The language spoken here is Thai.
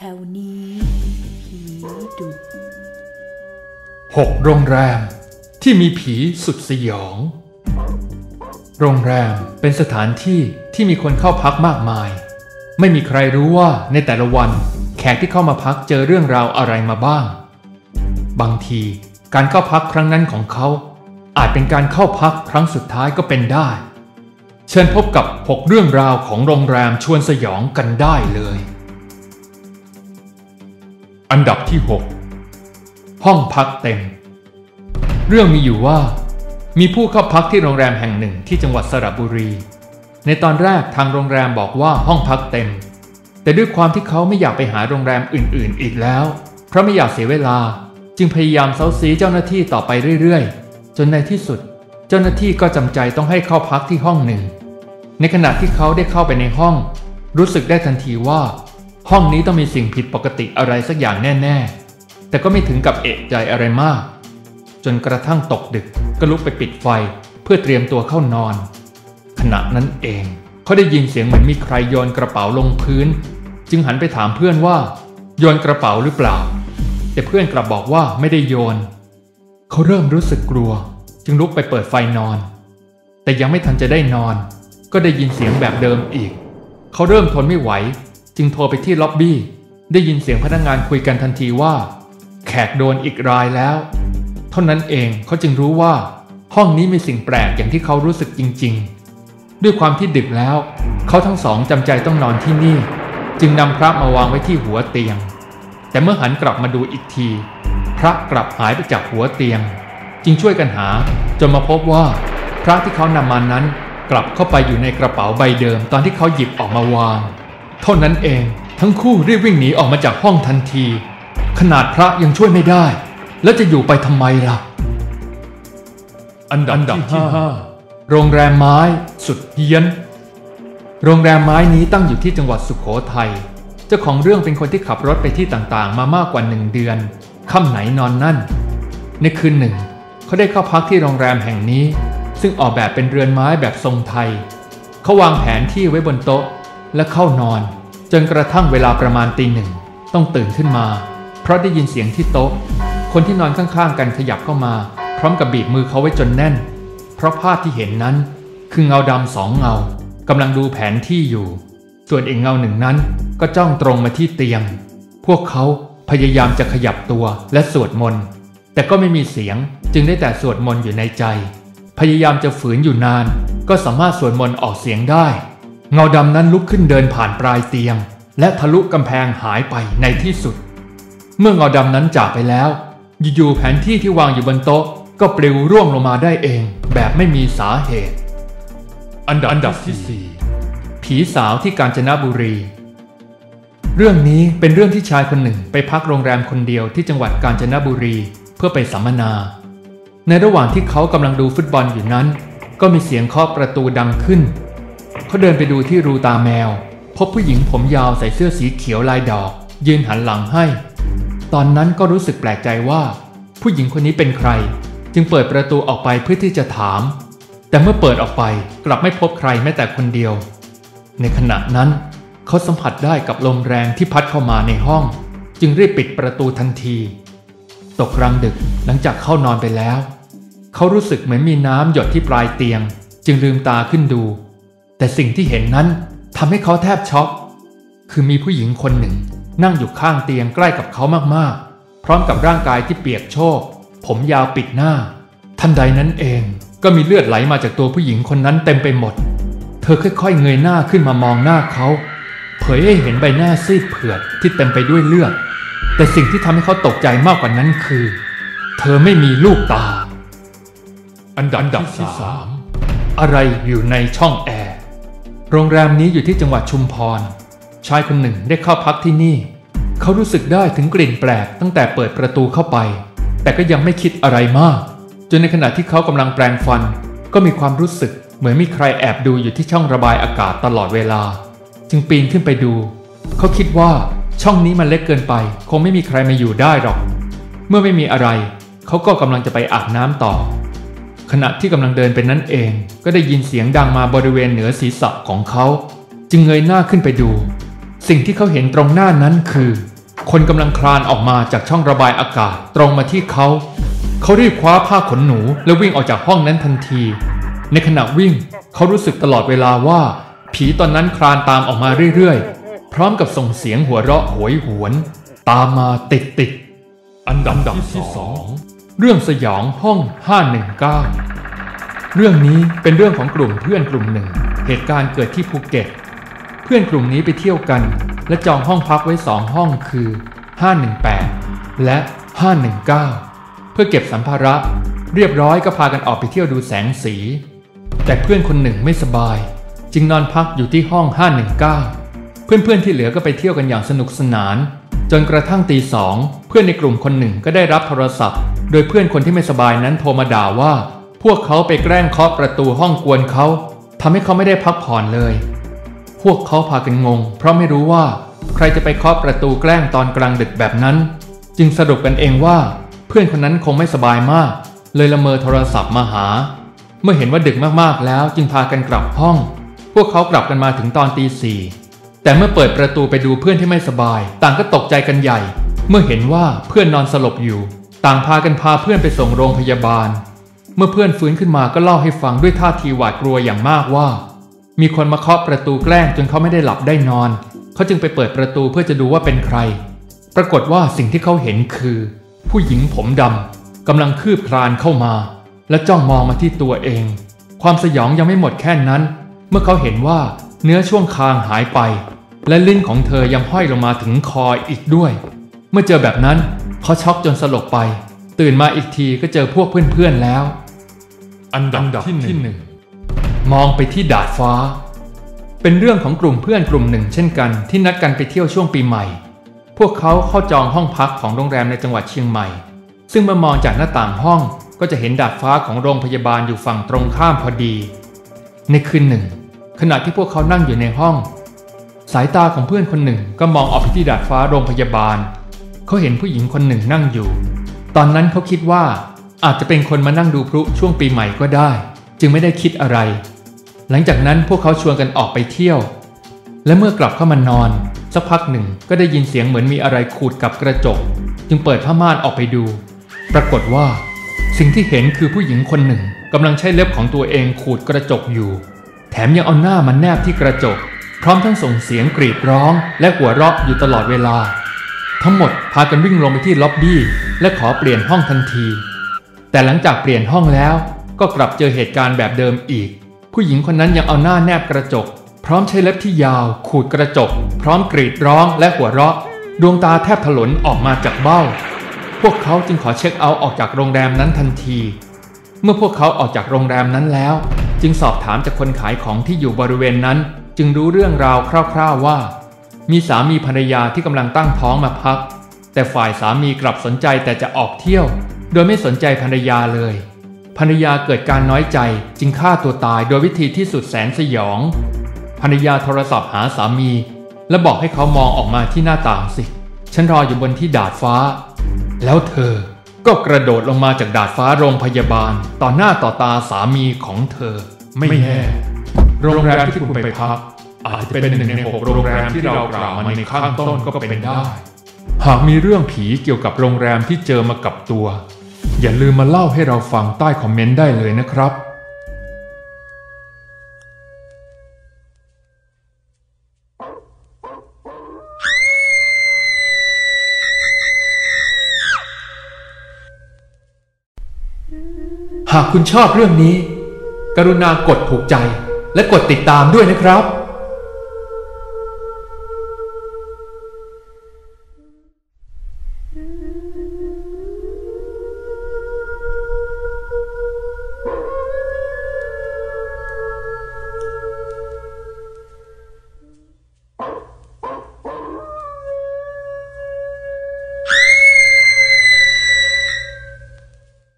แถวนี้ผีดุหกโรงแรมที่มีผีสุดสยอง โรงแรมเป็นสถานที่ที่มีคนเข้าพักมากมาย ไม่มีใครรู้ว่าในแต่ละวันแขกที่เข้ามาพักเจอเรื่องราวอะไรมาบ้าง บางทีการเข้าพักครั้งนั้นของเขา อาจเป็นการเข้าพักครั้งสุดท้ายก็เป็นได้ เชิญพบกับ 6 เรื่องราวของโรงแรมชวนสยองกันได้เลย อันดับที่ 6 ห้องพักเต็ม เรื่องมีอยู่ว่า มีผู้เข้าพักที่โรงแรมแห่งหนึ่งที่จังหวัดสระบุรี ในตอนแรกทางโรงแรมบอกว่าห้องพักเต็ม แต่ด้วยความที่เขาไม่อยากไปหาโรงแรมอื่น ๆ อีกแล้ว เพราะไม่อยากเสียเวลา จึงพยายามเซาซีเจ้าหน้าที่ต่อไปเรื่อย ๆ จนในที่สุด เจ้าหน้าที่ก็จำใจต้องให้เข้าพักที่ห้องหนึ่ง ในขณะที่เขาได้เข้าไปในห้อง รู้สึกได้ทันทีว่า ห้องนี้ต้องมีสิ่งผิดปกติอะไรสักอย่างแน่ ๆ แต่ก็ไม่ถึงกับเอะใจอะไรมาก จนกระทั่งตกดึกก็ลุกไปปิดไฟเพื่อเตรียมตัวเข้านอน ขณะนั้นเองเขาได้ยินเสียงเหมือนมีใครโยนกระเป๋าลงพื้น จึงหันไปถามเพื่อนว่า โยนกระเป๋าหรือเปล่า แต่เพื่อนกลับบอกว่าไม่ได้โยน เขาเริ่มรู้สึกกลัว จึงลุกไปเปิดไฟนอน แต่ยังไม่ทันจะได้นอน ก็ได้ยินเสียงแบบเดิมอีก เขาเริ่มทนไม่ไหว จึงโทรไปที่ล็อบบี้ ได้ยินเสียงพนักงงานคุยกันทันทีว่า แขกโดนอีกรายแล้ว เท่านั้นเองเขาจึงรู้ว่า ห้องนี้มีสิ่งแปลกอย่างที่เขารู้สึกจริง ๆ ด้วยความที่ดึกแล้ว เขาทั้งสองจำใจต้องนอนที่นี่ จึงนำพระมาวางไว้ที่หัวเตียง แต่เมื่อหันกลับมาดูอีกที พระกลับหายไปจากหัวเตียง จึงช่วยกันหาจนมาพบว่า พระที่เขานำมานั้นกลับเข้าไปอยู่ในกระเป๋าใบเดิมตอนที่เขาหยิบออกมาวาง เท่านั้นเองทั้งคู่รีบวิ่งหนีออกมาจากห้องทันที ขนาดพระยังช่วยไม่ได้ แล้วจะอยู่ไปทำไมล่ะ อันดับที่ห้าโรงแรมไม้สุดเฮี้ยน โรงแรมไม้นี้ตั้งอยู่ที่จังหวัดสุขโขทัยเจ้าของเรื่องเป็นคนที่ขับรถไปที่ต่างๆ มามากกว่าหนึ่งเดือนค่ำไหนนอนนั่น ในคืนหนึ่ง เขาได้เข้าพักที่โรงแรมแห่งนี้ ซึ่งออกแบบเป็นเรือนไม้แบบทรงไทย เขาวางแผนที่ไว้บนโต๊ะ และเข้านอน จนกระทั่งเวลาประมาณตีหนึ่งต้องตื่นขึ้นมา เพราะได้ยินเสียงที่โต๊ะ คนที่นอนข้างๆกันขยับเข้ามา พร้อมกับบีบมือเขาไว้จนแน่น เพราะภาพที่เห็นนั้น คือเงาดำสองเงากำลังดูแผนที่อยู่ ส่วนอีกเงาหนึ่งนั้นก็จ้องตรงมาที่เตียง พวกเขาพยายามจะขยับตัวและสวดมนต์แต่ก็ไม่มีเสียงจึงได้แต่สวดมนต์อยู่ในใจ พยายามจะฝืนอยู่นาน ก็สามารถสวดมนต์ออกเสียงได้ เงาดำนั้นลุกขึ้นเดินผ่านปลายเตียง และทะลุกำแพงหายไปในที่สุด เมื่อเงาดำนั้นจากไปแล้ว อยู่ๆแผนที่ที่วางอยู่บนโต๊ะ ก็ปลิวร่วงลงมาได้เอง แบบไม่มีสาเหตุ อันดับอันดับที่สี่ผีสาวที่กาญจนบุรี เรื่องนี้เป็นเรื่องที่ชายคนหนึ่งไปพักโรงแรมคนเดียวที่จังหวัดกาญจนบุรี เพื่อไปสัมมนา ในระหว่างที่เขากำลังดูฟุตบอลอยู่นั้น ก็มีเสียงเคาะประตูดังขึ้น เขาเดินไปดูที่รูตาแมว พบผู้หญิงผมยาวใส่เสื้อสีเขียวลายดอก ยืนหันหลังให้ ตอนนั้นก็รู้สึกแปลกใจว่า ผู้หญิงคนนี้เป็นใคร จึงเปิดประตูออกไปเพื่อที่จะถาม แต่เมื่อเปิดออกไปกลับไม่พบใครแม้แต่คนเดียว ในขณะนั้นเขาสัมผัสได้กับลมแรงที่พัดเข้ามาในห้อง จึงรีบปิดประตูทันที ตกกลางดึกหลังจากเข้านอนไปแล้ว เขารู้สึกเหมือนมีน้ำหยดที่ปลายเตียง จึงลืมตาขึ้นดู แต่สิ่งที่เห็นนั้นทำให้เขาแทบช็อกคือมีผู้หญิงคนหนึ่ง นั่งอยู่ข้างเตียงใกล้กับเขามากๆ พร้อมกับร่างกายที่เปียกโชก ผมยาวปิดหน้า ทันใดนั้นเองก็มีเลือดไหลมาจากตัวผู้หญิงคนนั้นเต็มไปหมด เธอค่อยๆ เงยหน้าขึ้นมามองหน้าเขา เผยให้เห็นใบหน้าซีดเผือดที่เต็มไปด้วยเลือด แต่สิ่งที่ทำให้เขาตกใจมากกว่านั้นคือ เธอไม่มีลูกตา อันดับที่สามอะไรอยู่ในช่องแอร์ โรงแรมนี้อยู่ที่จังหวัดชุมพร ชายคนหนึ่งได้เข้าพักที่นี่ เขารู้สึกได้ถึงกลิ่นแปลกตั้งแต่เปิดประตูเข้าไป แต่ก็ยังไม่คิดอะไรมาก จนในขณะที่เขากำลังแปรงฟัน ก็มีความรู้สึกเหมือนมีใครแอบดูอยู่ที่ช่องระบายอากาศตลอดเวลา จึงปีนขึ้นไปดู เขาคิดว่าช่องนี้มันเล็กเกินไป คงไม่มีใครมาอยู่ได้หรอก เมื่อไม่มีอะไร เขาก็กำลังจะไปอาบน้ำต่อ ขณะที่กำลังเดินไปนั้นเอง ก็ได้ยินเสียงดังมาบริเวณเหนือศีรษะของเขา จึงเงยหน้าขึ้นไปดู สิ่งที่เขาเห็นตรงหน้านั้นคือ คนกำลังคลานออกมาจากช่องระบายอากาศตรงมาที่เขา เขารีบคว้าผ้าขนหนู แล้ววิ่งออกจากห้องนั้นทันที ในขณะวิ่ง เขารู้สึกตลอดเวลาว่า ผีตอนนั้นคลานตามออกมาเรื่อยๆ พร้อมกับส่งเสียงหัวเราะโหยหวน ตามมาติดติดๆอันดับที่สอง เรื่องสยองห้อง 519 เรื่องนี้เป็นเรื่องของกลุ่มเพื่อนกลุ่มหนึ่ง เหตุการณ์เกิดที่ภูเก็ต เพื่อนกลุ่มนี้ไปเที่ยวกัน และจองห้องพักไว้สองห้องคือ 518 และ 519 เพื่อเก็บสัมภาระ เรียบร้อยก็พากันออกไปเที่ยวดูแสงสี แต่เพื่อนคนหนึ่งไม่สบาย จึงนอนพักอยู่ที่ห้อง 519 เพื่อนๆที่เหลือก็ไปเที่ยวกันอย่างสนุกสนาน จนกระทั่งตีสองเพื่อนในกลุ่มคนหนึ่งก็ได้รับโทรศัพท์ โดยเพื่อนคนที่ไม่สบายนั้นโทรมาด่าว่า พวกเขาไปแกล้งเคาะประตูห้องกวนเขาทำให้เขาไม่ได้พักผ่อนเลย พวกเขาพากันงง เพราะไม่รู้ว่าใครจะไปเคาะประตูแกล้งตอนกลางดึกแบบนั้น จึงสรุปกันเองว่า เพื่อนคนนั้นคงไม่สบายมาก เลยละเมอโทรศัพท์มาหา เมื่อเห็นว่าดึกมากๆแล้วจึงพากันกลับห้อง พวกเขากลับกันมาถึงตอนตีสี่แต่เมื่อเปิดประตูไปดูเพื่อนที่ไม่สบาย ต่างก็ตกใจกันใหญ่ เมื่อเห็นว่าเพื่อนนอนสลบอยู่ ต่างพากันพาเพื่อนไปส่งโรงพยาบาล เมื่อเพื่อนฟื้นขึ้นมาก็เล่าให้ฟังด้วยท่าทีหวาดกลัวอย่างมากว่า มีคนมาเคาะประตูแกล้งจนเขาไม่ได้หลับได้นอน เขาจึงไปเปิดประตูเพื่อจะดูว่าเป็นใคร ปรากฏว่าสิ่งที่เขาเห็นคือ ผู้หญิงผมดำกำลังคืบคลานเข้ามา และจ้องมองมาที่ตัวเอง ความสยองยังไม่หมดแค่นั้น เมื่อเขาเห็นว่าเนื้อช่วงคางหายไป และลิ้นของเธอยังห้อยลงมาถึงคออีกด้วย เมื่อเจอแบบนั้น เขาช็อกจนสลบไป ตื่นมาอีกทีก็เจอพวกเพื่อนๆแล้ว อันดับที่หนึ่งมองไปที่ดาดฟ้า เป็นเรื่องของกลุ่มเพื่อนกลุ่มหนึ่ง เช่นกันที่นัดกันไปเที่ยวช่วงปีใหม่ พวกเขาเข้าจองห้องพักของโรงแรมในจังหวัดเชียงใหม่ ซึ่งเมื่อมองจากหน้าต่างห้องก็จะเห็นดาดฟ้าของโรงพยาบาลอยู่ฝั่งตรงข้ามพอดี ในคืนหนึ่ง ขณะที่พวกเขานั่งอยู่ในห้อง สายตาของเพื่อนคนหนึ่งก็มองออกไปที่ดาดฟ้าโรงพยาบาล เขาเห็นผู้หญิงคนหนึ่งนั่งอยู่ ตอนนั้นเขาคิดว่าอาจจะเป็นคนมานั่งดูพลุช่วงปีใหม่ก็ได้ จึงไม่ได้คิดอะไร หลังจากนั้นพวกเขาชวนกันออกไปเที่ยว และเมื่อกลับเข้ามานอน สักพักหนึ่งก็ได้ยินเสียงเหมือนมีอะไรขูดกับกระจก จึงเปิดผ้าม่านออกไปดู ปรากฏว่า สิ่งที่เห็นคือผู้หญิงคนหนึ่งกำลังใช้เล็บของตัวเองขูดกระจกอยู่ แถมยังเอาหน้ามันแนบที่กระจก พร้อมทั้งส่งเสียงกรีดร้อง และหัวเราะอยู่ตลอดเวลา ทั้งหมดพากันวิ่งลงไปที่ล็อบบี้และขอเปลี่ยนห้องทันที แต่หลังจากเปลี่ยนห้องแล้ว ก็กลับเจอเหตุการณ์แบบเดิมอีก ผู้หญิงคนนั้นยังเอาหน้าแนบกระจก พร้อมใช้เล็บที่ยาว ขูดกระจก พร้อมกรีดร้องและหัวเราะ ดวงตาแทบถลนออกมาจากเบ้า พวกเขาจึงขอเช็คเอาท์ออกจากโรงแรมนั้นทันที เมื่อพวกเขาออกจากโรงแรมนั้นแล้ว จึงสอบถามจากคนขายของที่อยู่บริเวณนั้น จึงรู้เรื่องราวคร่าว ๆว่า มีสามีภรรยาที่กำลังตั้งท้องมาพัก แต่ฝ่ายสามีกลับสนใจแต่จะออกเที่ยว โดยไม่สนใจภรรยาเลย ภรรยาเกิดการน้อยใจจึงฆ่าตัวตายโดยวิธีที่สุดแสนสยอง ภรรยาโทรศัพท์หาสามี และบอกให้เขามองออกมาที่หน้าต่างสิ ฉันรออยู่บนที่ดาดฟ้า แล้วเธอก็กระโดดลงมาจากดาดฟ้าโรงพยาบาล ต่อหน้าต่อตาสามีของเธอ ไม่แน่โรงแรมที่คุณไปพัก อาจจะเป็นหนึ่งในหกโรงแรมที่เรากล่าวมาในข้างต้นก็เป็นได้ หากมีเรื่องผีเกี่ยวกับโรงแรมที่เจอมากับตัว อย่าลืมมาเล่าให้เราฟังใต้คอมเมนต์ได้เลยนะครับหากคุณชอบเรื่องนี้ กรุณากดถูกใจและกดติดตามด้วยนะครับ